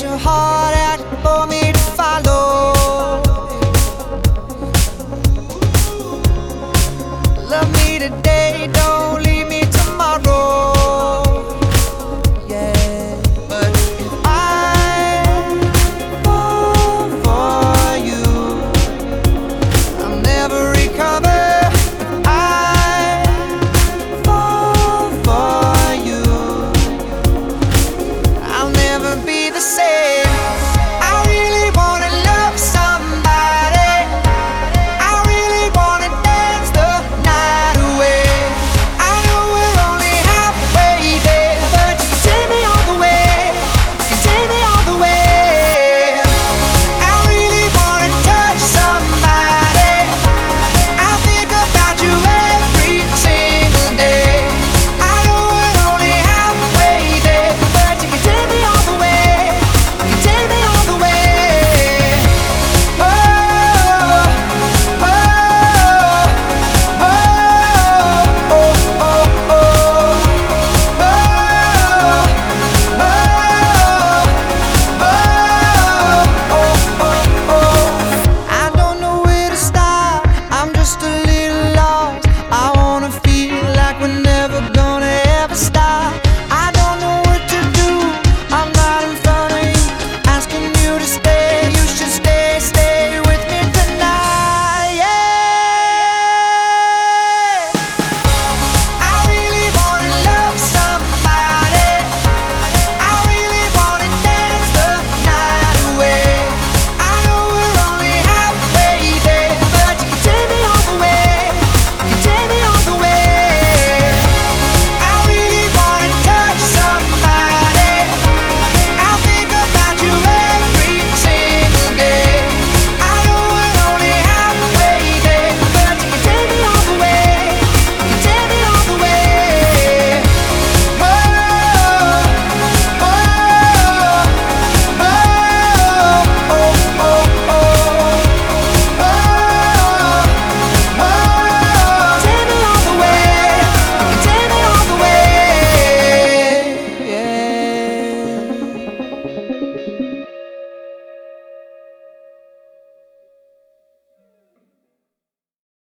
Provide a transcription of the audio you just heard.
your heart